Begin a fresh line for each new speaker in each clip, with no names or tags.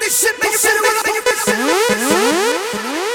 this shit, make shit, feel it,
make it feel it.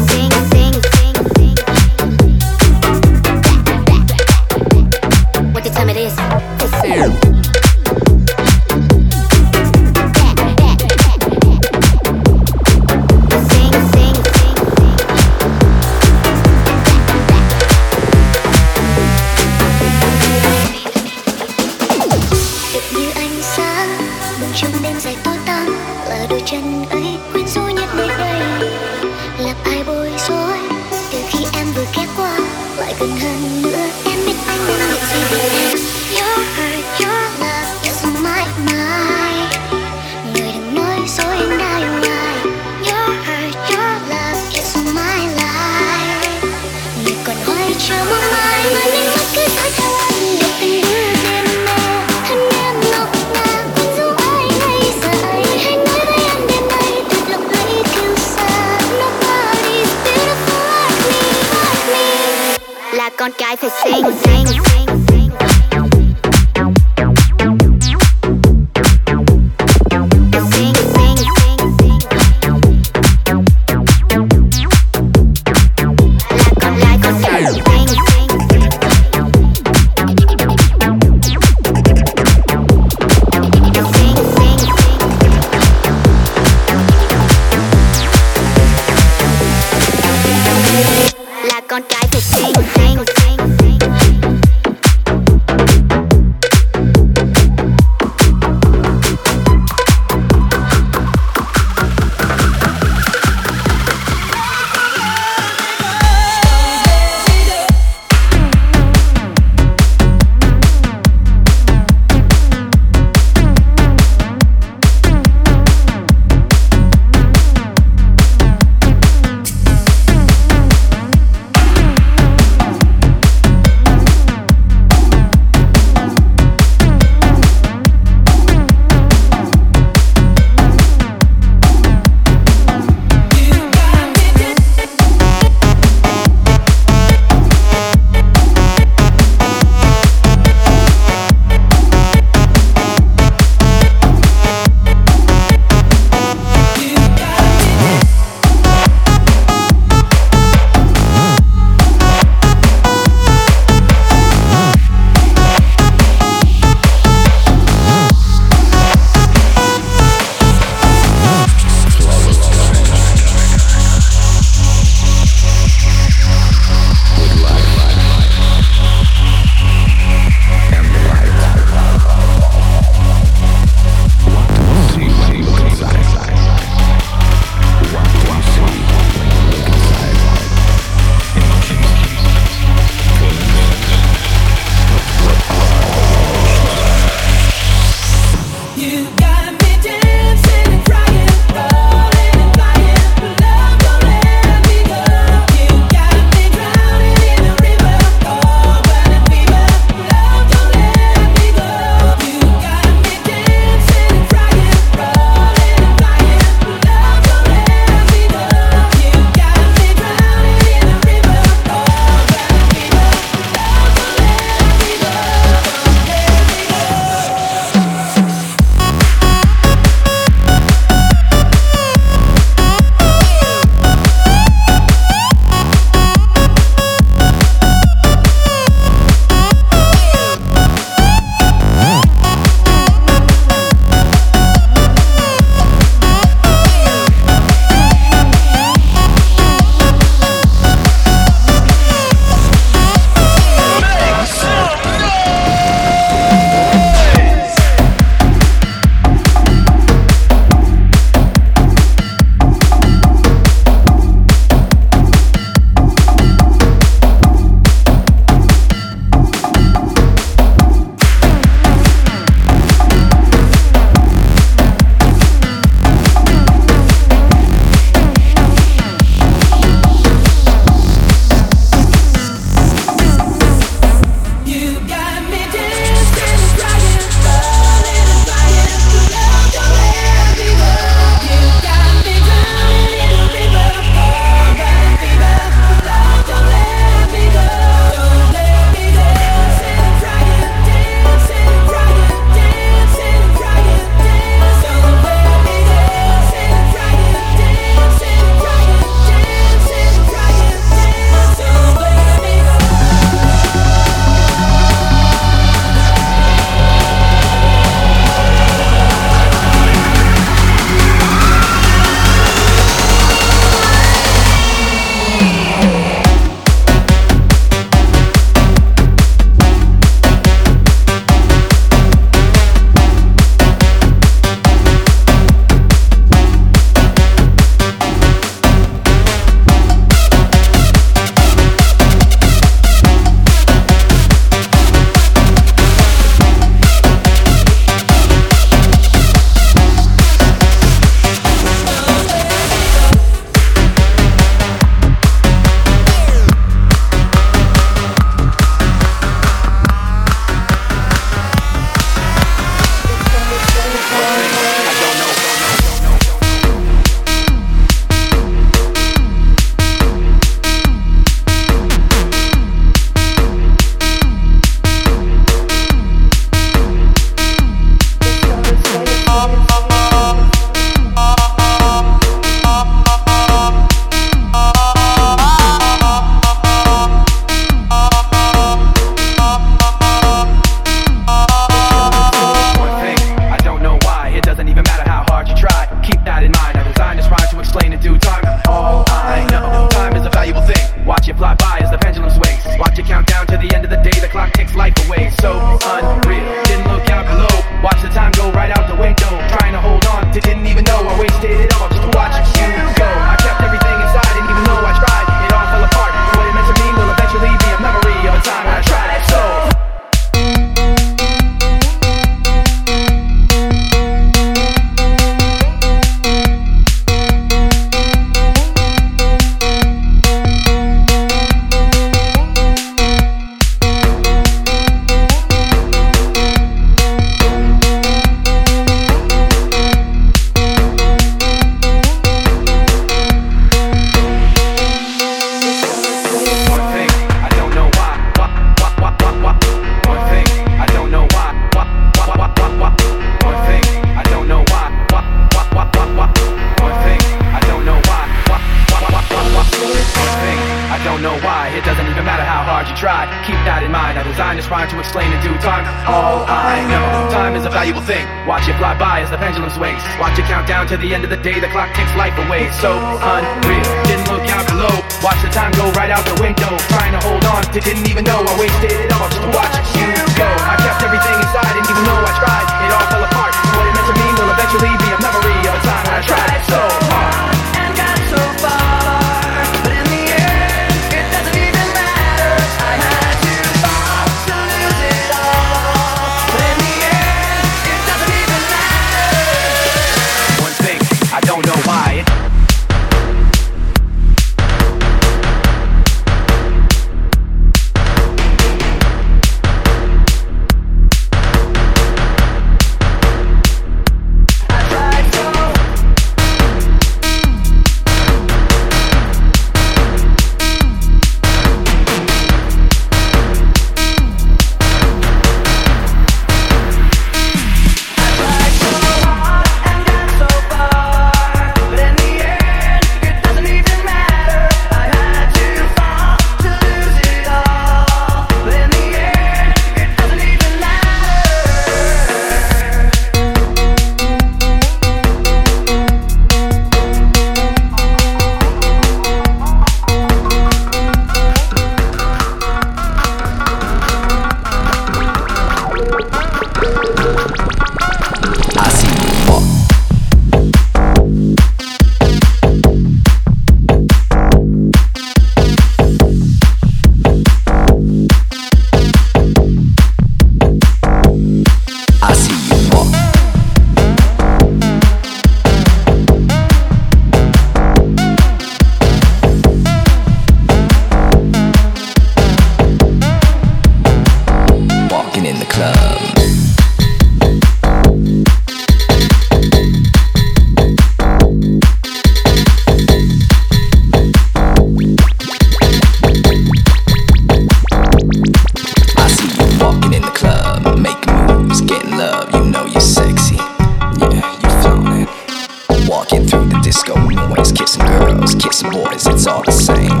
it's all the same.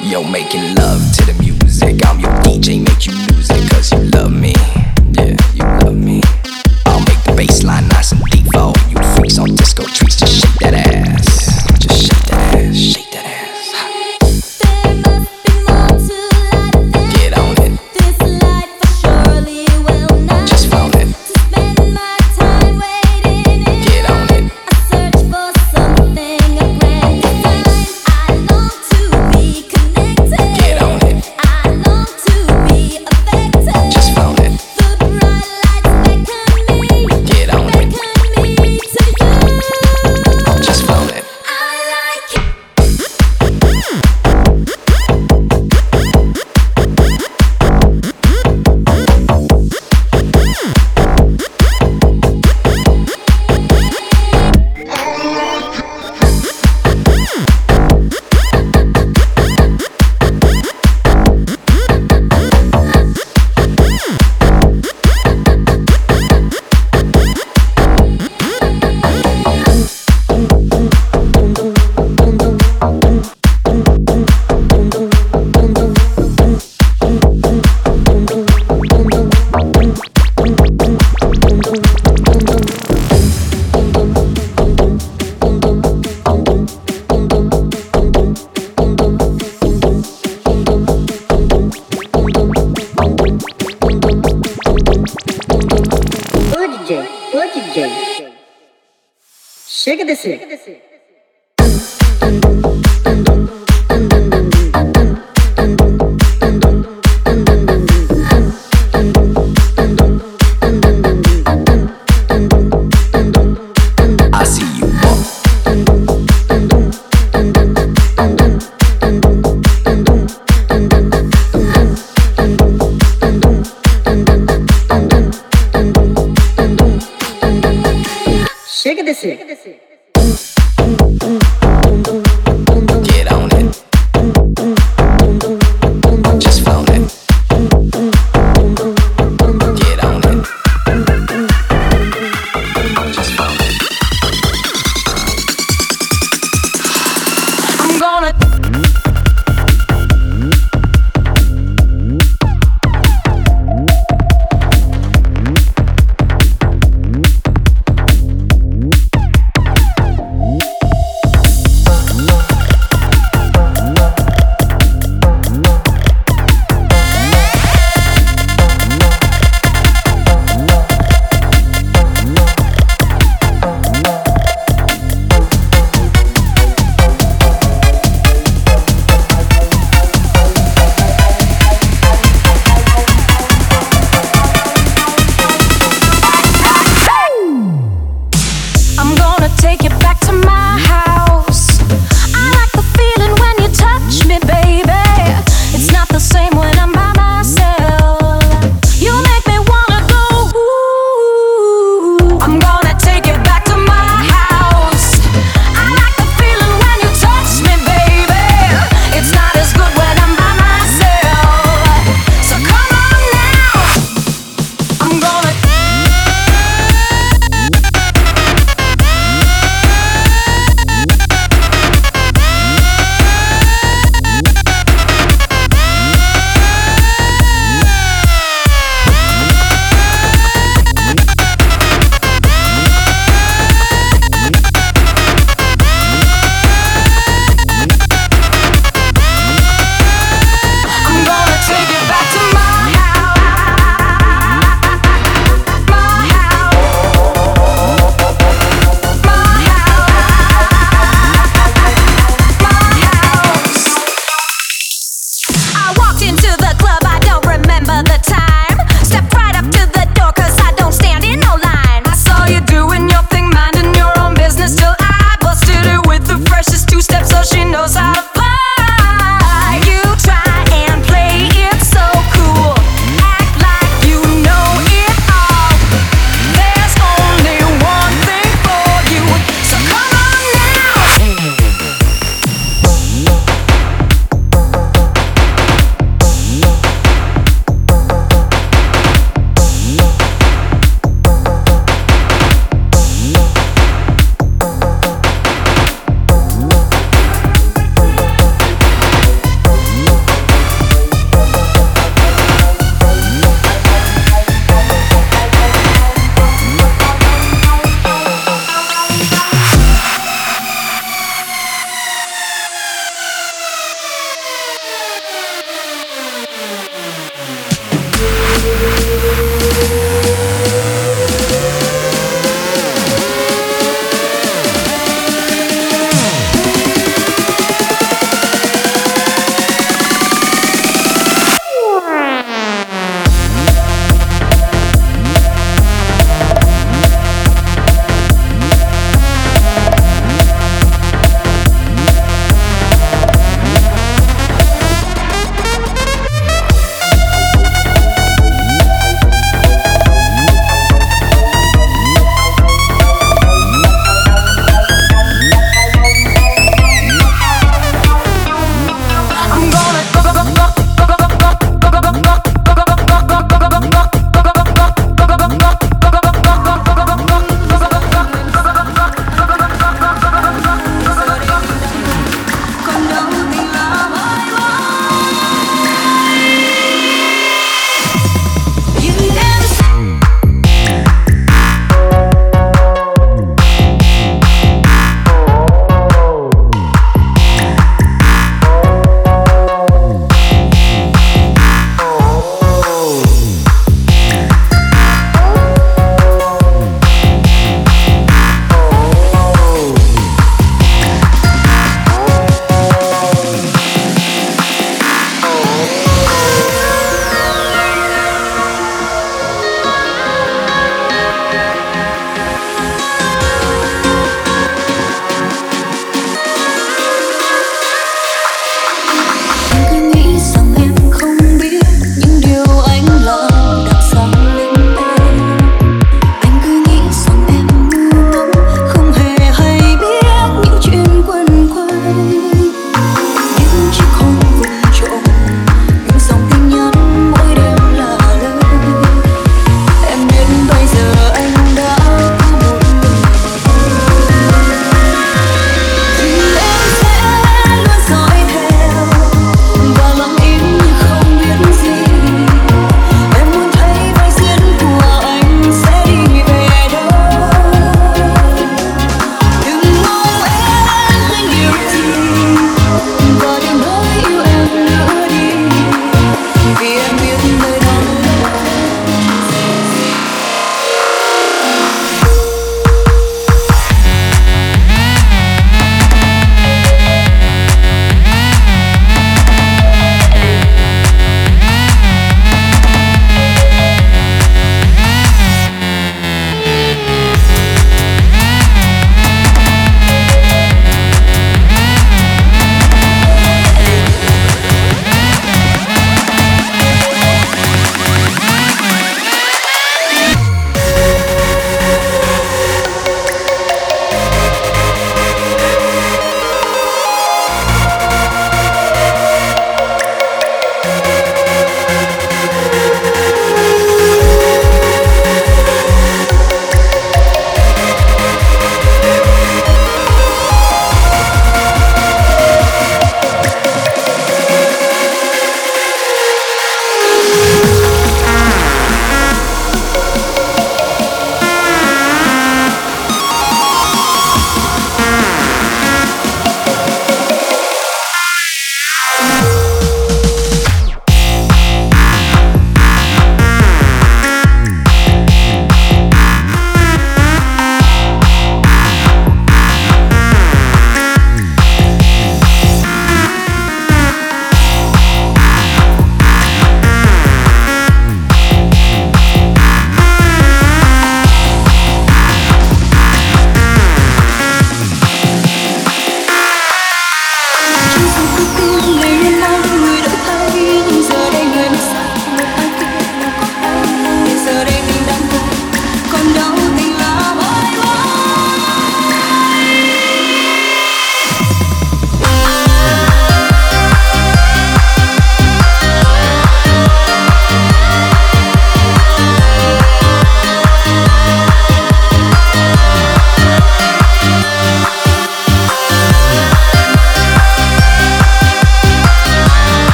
Yo, making love to the music. I'm your DJ, make you lose it cause you love me. Yeah, you love me. I'll make the bass গেছে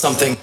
something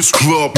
this
club,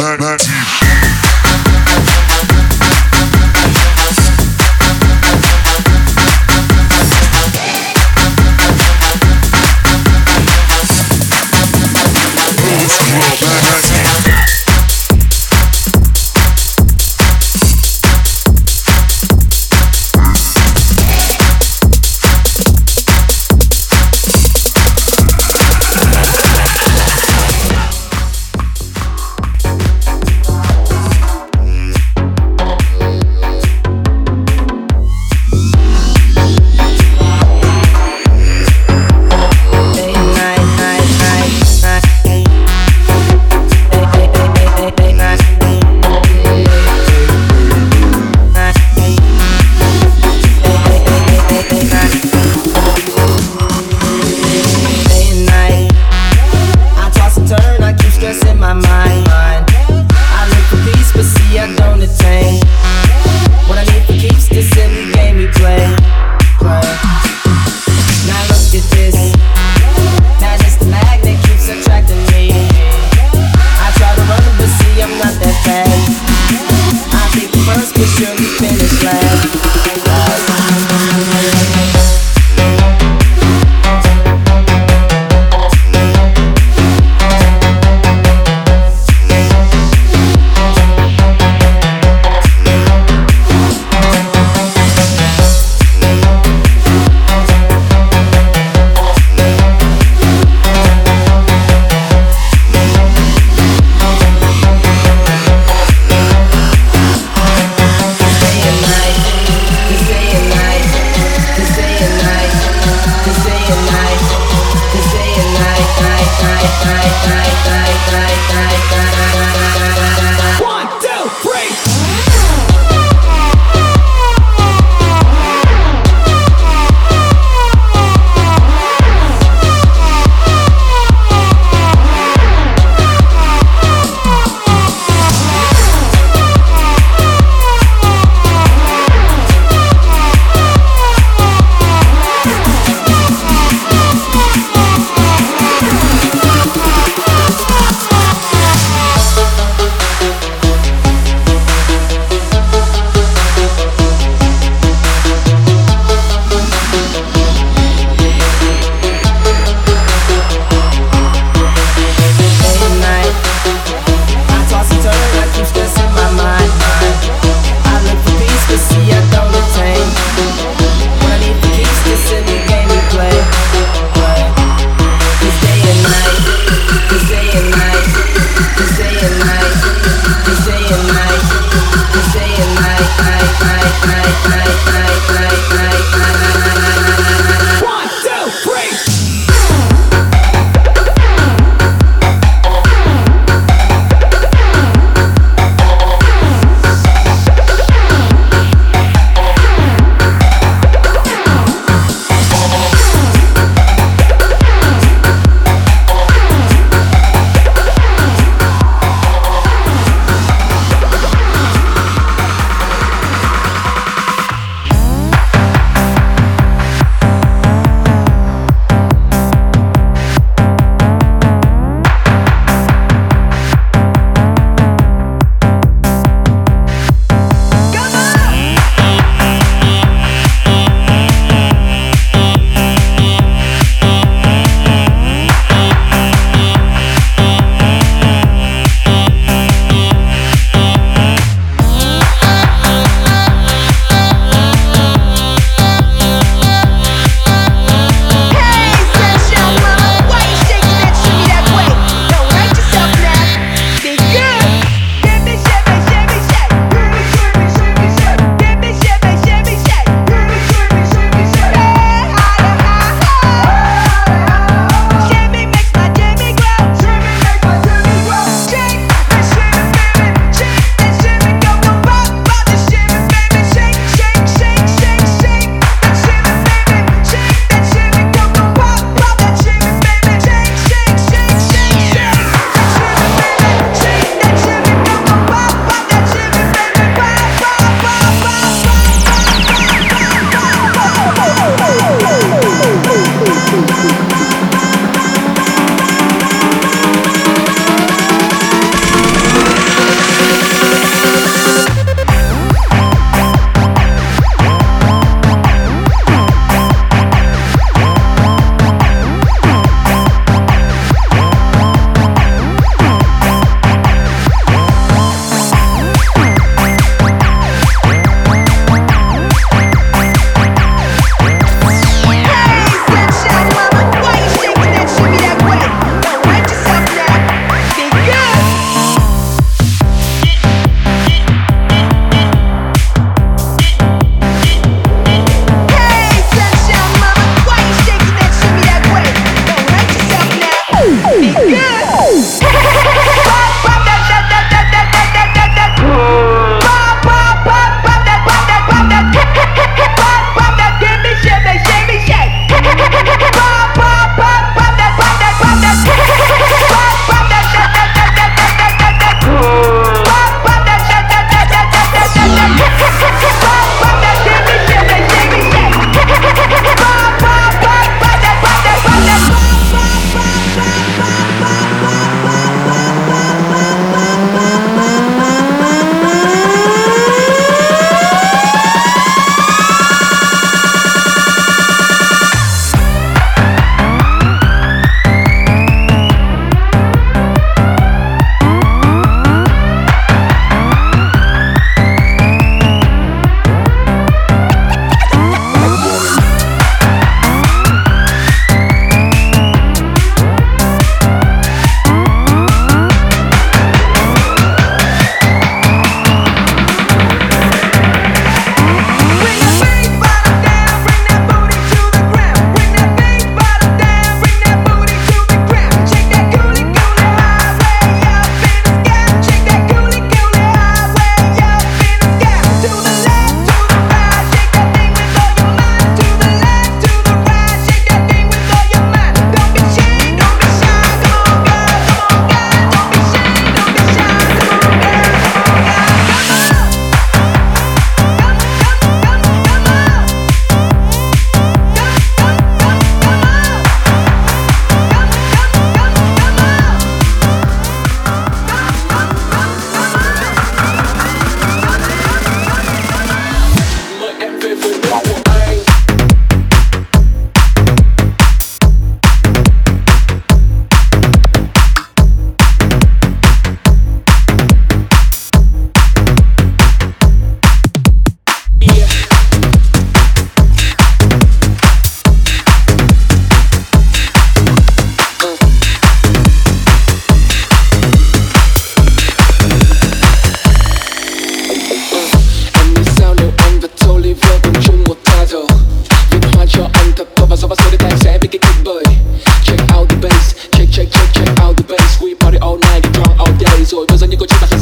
all night, cry all day Rồi mơ giờ những
câu chuyện ta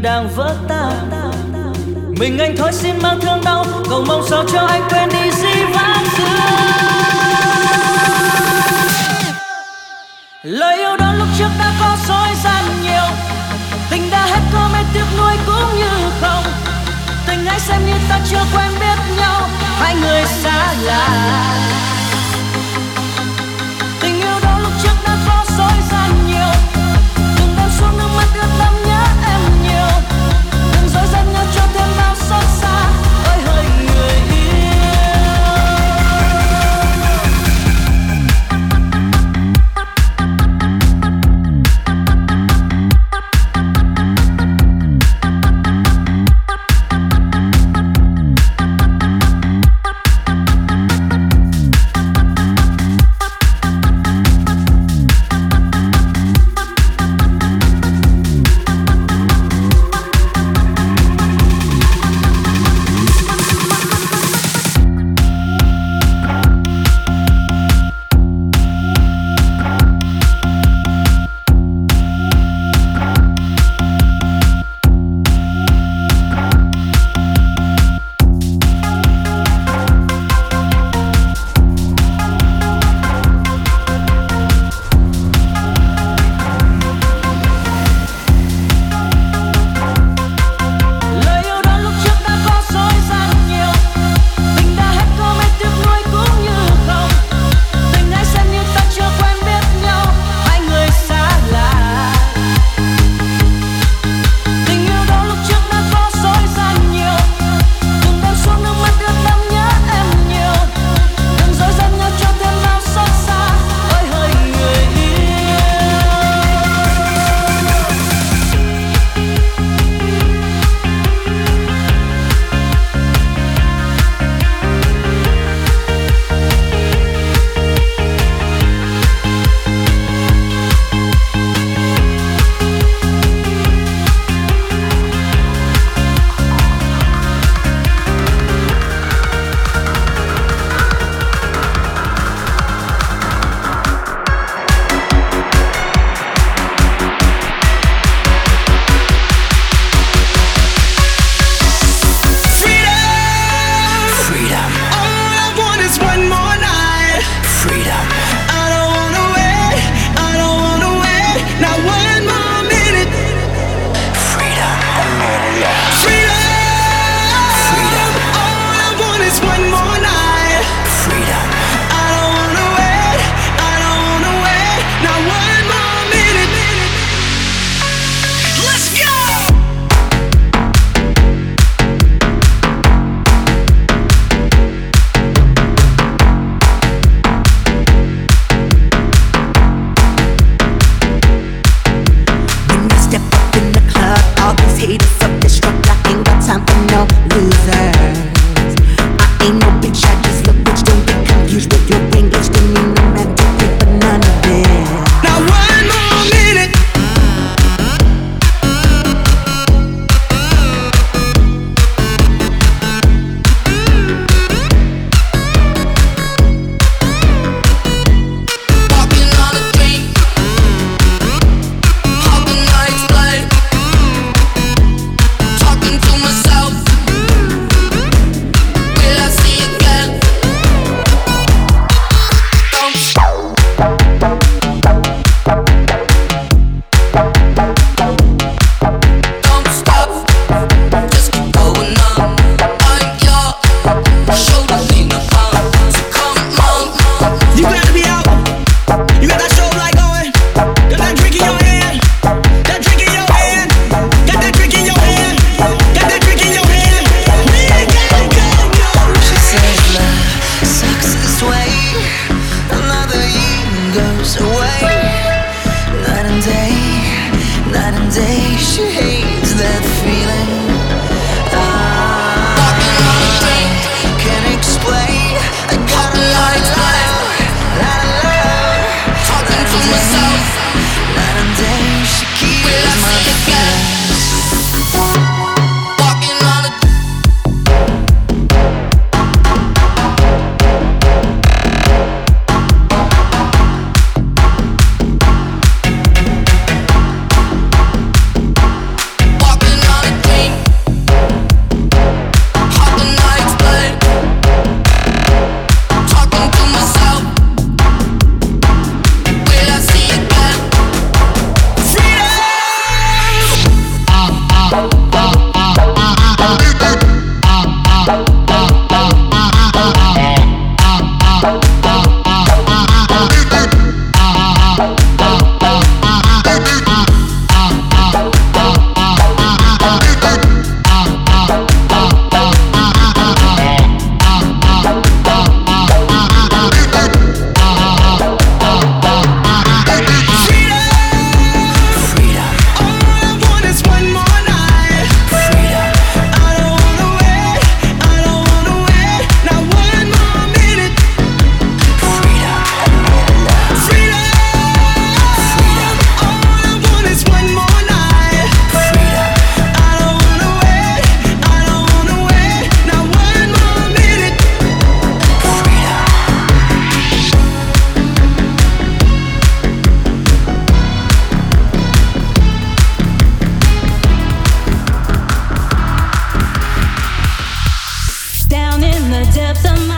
đang vỡ tan mình anh thôi xin mang thương đau, cầu mong sao cho anh quên đi dĩ vãng lời yêu đó lúc trước đã có soi gian nhiều. Tình đã hết có mê tiếc nuôi cũng như không. Tình hãy xem như ta chưa quen biết nhau. Hai người xa lạ.
depths of
my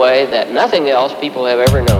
way that nothing else people have ever known.